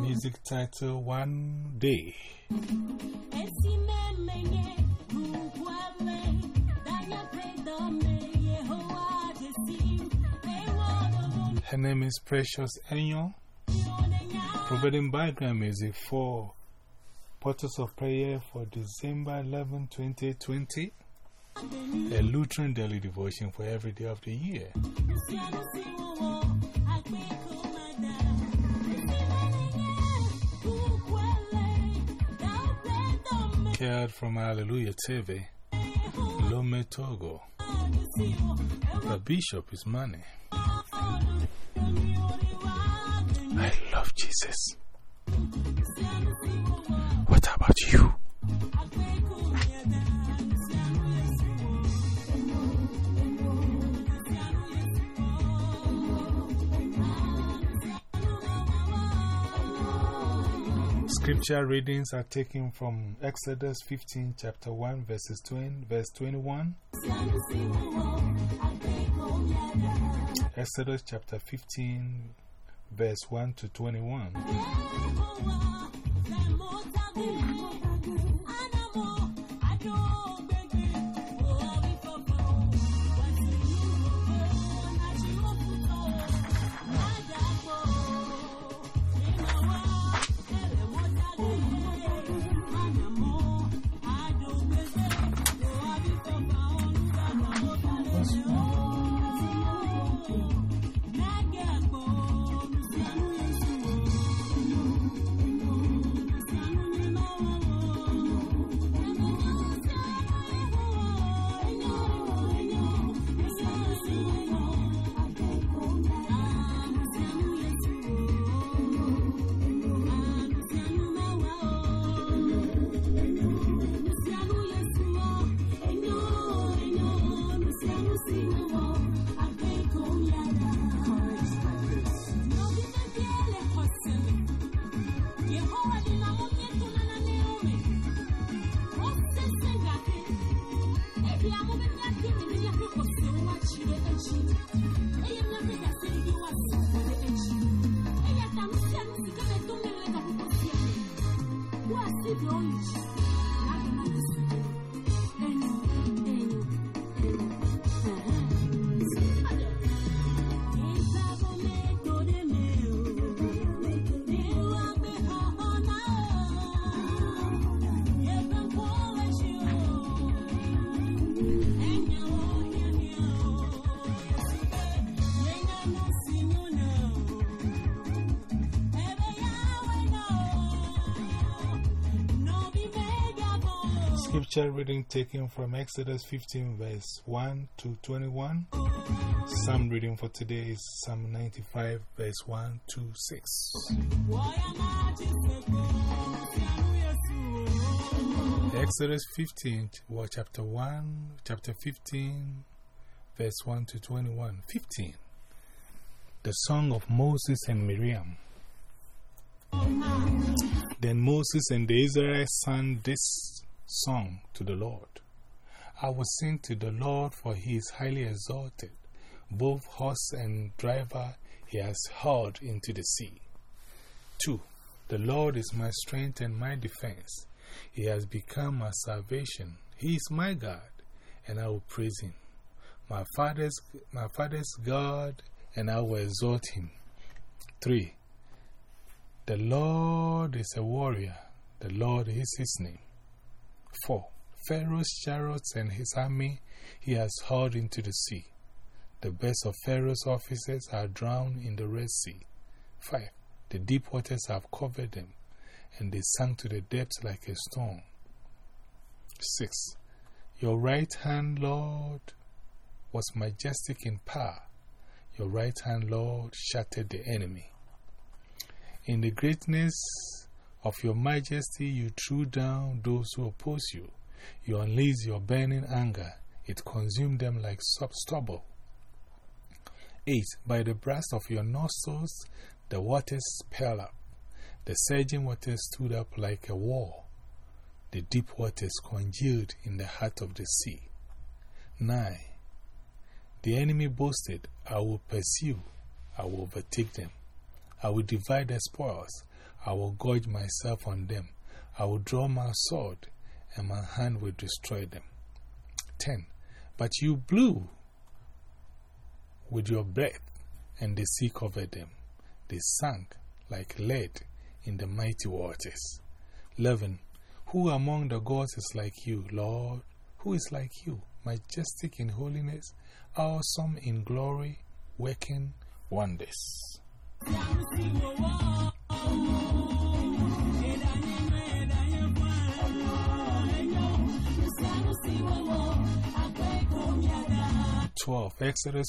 Music title One Day. Her name is Precious Enyo, providing background music for Portals of Prayer for December 11, 2020, a Lutheran daily devotion for every day of the year. Cared from Hallelujah TV, Lome Togo. The bishop is money. I love Jesus. Scripture readings are taken from Exodus 15, chapter 1, verses 20, verse 21. Exodus chapter 15, verse 1 to 21. Scripture reading taken from Exodus 15, verse 1 to 21. Psalm reading for today is Psalm 95, verse 1 to 6. Exodus 15, well, chapter 1, chapter 15, verse 1 to 21. 15. The Song of Moses and Miriam. Then Moses and the Israelites sang this song to the Lord. I will sing to the Lord, for he is highly exalted. Both horse and driver he has hurled into the sea. 2. The Lord is my strength and my defense. He has become my salvation. He is my God, and I will praise him. My father's, my father's God, and I will exalt him. 3. The Lord is a warrior, the Lord is his name. 4. Pharaoh's chariots and his army he has hurled into the sea. The best of Pharaoh's officers are drowned in the Red Sea. 5. The deep waters have covered them, and they sank to the depths like a stone. 6. Your right hand, Lord, was majestic in power. Your right hand, Lord, shattered the enemy. In the greatness of your majesty, you threw down those who oppose you. You unleashed your burning anger, it consumed them like stubble. 8. By the blast of your nostrils, the waters spelled up. The surging waters stood up like a wall. the deep waters congealed in the heart of the sea. 9. The enemy boasted, I will pursue, I will overtake them. I will divide their spoils, I will gorge myself on them. I will draw my sword, and my hand will destroy them. 10. But you blew with your breath, and the sea covered them. They sank like lead in the mighty waters. 11. Who among the gods is like you, Lord? Who is like you, majestic in holiness, awesome in glory, working wonders? Twelve Exodus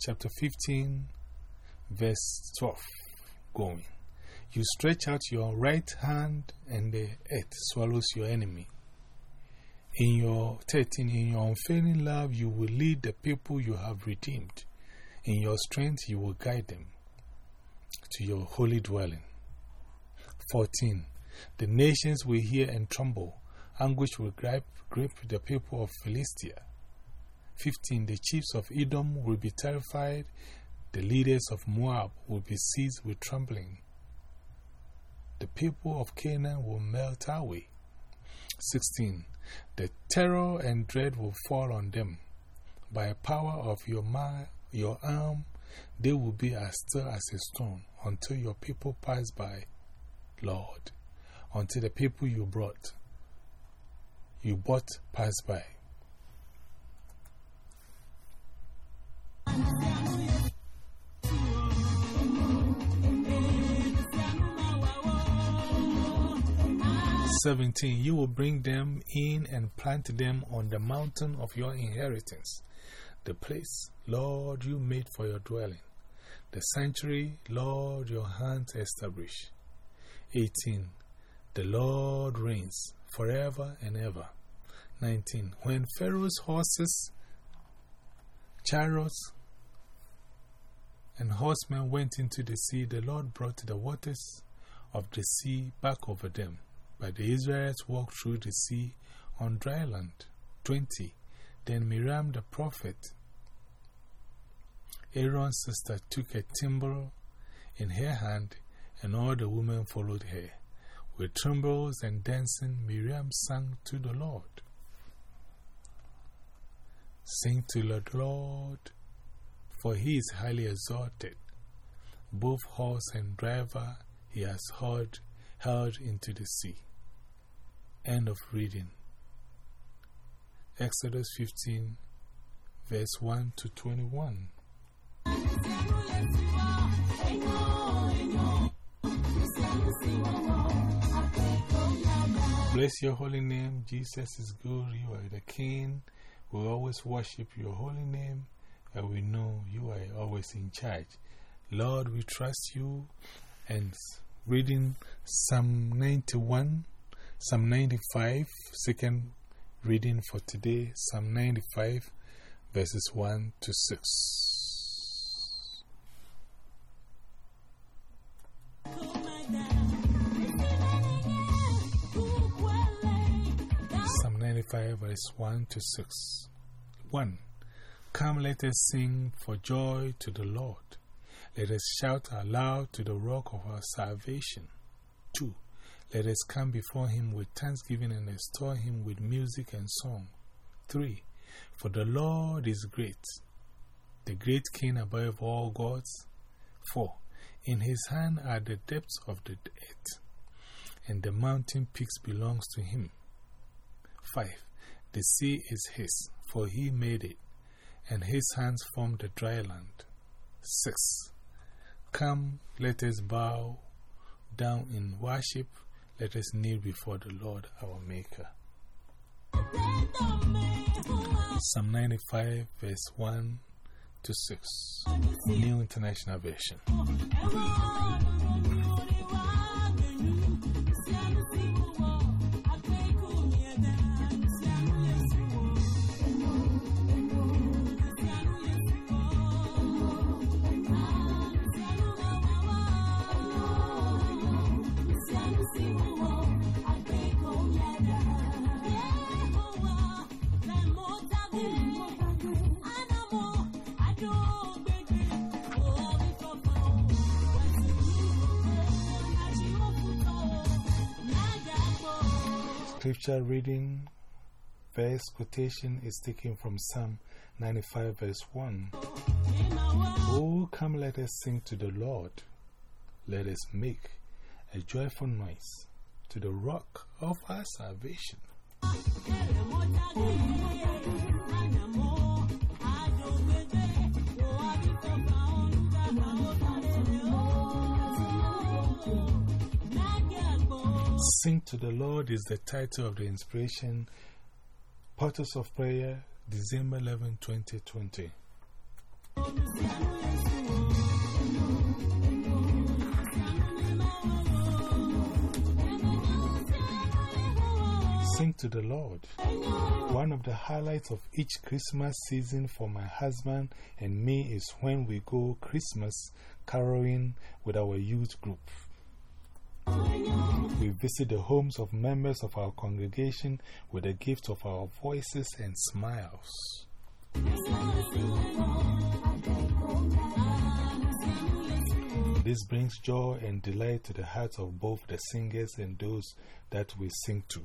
chapter fifteen, verse twelve. Going. You stretch out your right hand, and the earth swallows your enemy. In your 13, in your unfailing love, you will lead the people you have redeemed. In your strength, you will guide them to your holy dwelling. 14. The nations will hear and tremble. Anguish will grip, grip the people of Philistia. 15. The chiefs of Edom will be terrified. The leaders of Moab will be seized with trembling the people of Canaan will melt away. 16. The terror and dread will fall on them. By the power of your, your arm, they will be as still as a stone until your people pass by, Lord, until the people you brought, you bought pass by. 17 You will bring them in and plant them on the mountain of your inheritance, the place, Lord, you made for your dwelling, the sanctuary, Lord, your hand established. 18 The Lord reigns forever and ever. 19 When Pharaoh's horses, chariots, and horsemen went into the sea, the Lord brought the waters of the sea back over them. But the Israelites walked through the sea on dry land. 20. Then Miriam the prophet, Aaron's sister, took a timbrel in her hand, and all the women followed her. With timbrels and dancing, Miriam sang to the Lord. Sing to the Lord, for he is highly exalted. Both horse and driver he has hurled, hurled into the sea. End of reading. Exodus 15, verse 1 to 21. Bless your holy name. Jesus is good. You are the King. We always worship your holy name, and we know you are always in charge. Lord, we trust you. And reading Psalm 91 Psalm 95, second reading for today, Psalm 95, verses 1 to 6. Psalm 95, verse 1 to 6. 1. Come, let us sing for joy to the Lord. Let us shout aloud to the rock of our salvation. 2. Let us come before him with thanksgiving and extol him with music and song. 3. For the Lord is great, the great King above all gods. 4. In his hand are the depths of the earth, and the mountain peaks belongs to him. 5. The sea is his, for he made it, and his hands formed the dry land. 6. Come, let us bow down in worship let us kneel before the Lord our Maker. Psalm 95, verse 1 to 6, New International Version. Scripture reading verse quotation is taken from Psalm 95, verse 1. Oh, come, let us sing to the Lord. Let us make a joyful noise to the rock of our salvation. Sing to the Lord is the title of the inspiration. Portals of Prayer, December 11, 2020. Sing to the Lord. One of the highlights of each Christmas season for my husband and me is when we go Christmas caroling with our youth group. We visit the homes of members of our congregation with the gift of our voices and smiles. This brings joy and delight to the hearts of both the singers and those that we sing to.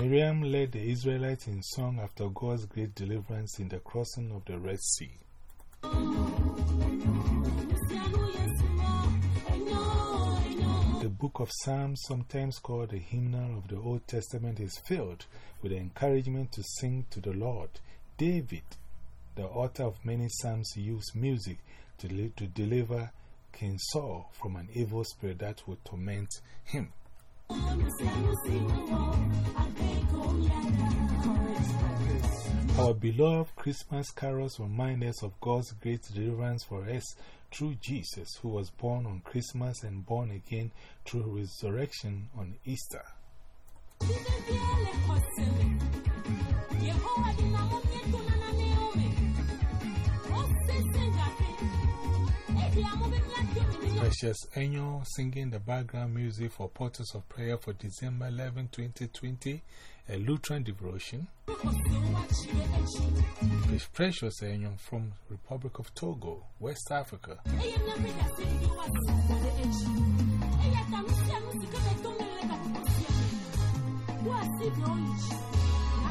Miriam led the Israelites in song after God's great deliverance in the crossing of the Red Sea. Book of Psalms, sometimes called the hymnal of the Old Testament, is filled with encouragement to sing to the Lord. David, the author of many Psalms, used music to, to deliver King Saul from an evil spirit that would torment him. Our beloved Christmas carols remind us of God's great deliverance for us through Jesus, who was born on Christmas and born again through resurrection on Easter. Precious Enyo singing the background music for Portals of Prayer for December 11, 2020, a Lutheran devotion. This precious Enyo from Republic of Togo, West Africa.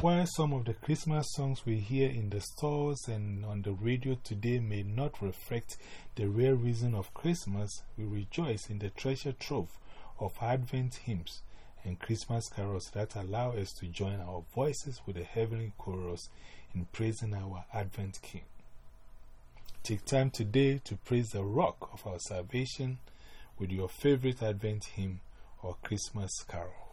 While some of the Christmas songs we hear in the stores and on the radio today may not reflect the real reason of Christmas, we rejoice in the treasure trove of Advent hymns and Christmas carols that allow us to join our voices with the heavenly chorus in praising our Advent King. Take time today to praise the rock of our salvation with your favorite Advent hymn or Christmas carol.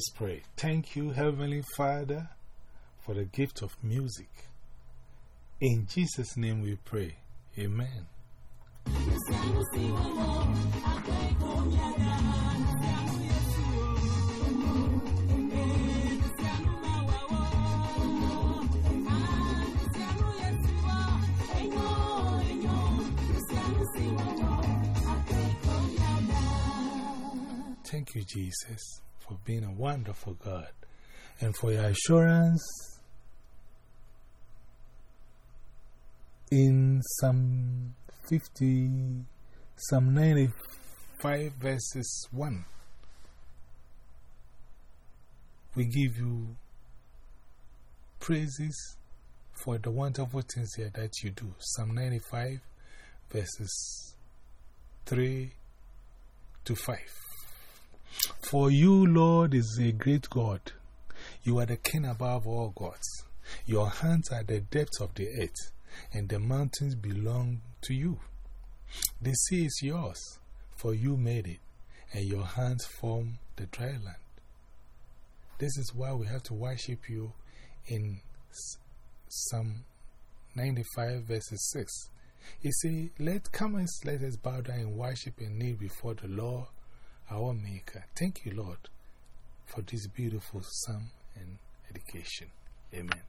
Us pray. Thank you, Heavenly Father, for the gift of music. In Jesus' name we pray. Amen. Thank you, Jesus, for being a wonderful God and for your assurance in Psalm 50, Psalm 95, verses 1. We give you praises for the wonderful things here that you do. Psalm 95, verses 3 to 5. For you, Lord, is a great God. You are the king above all gods. Your hands are the depths of the earth, and the mountains belong to you. The sea is yours, for you made it, and your hands formed the dry land. This is why we have to worship you in Psalm 95, verses 6. He said, Let come and let us bow down and worship and kneel before the Lord our Maker. Thank you, Lord, for this beautiful psalm and education. Amen.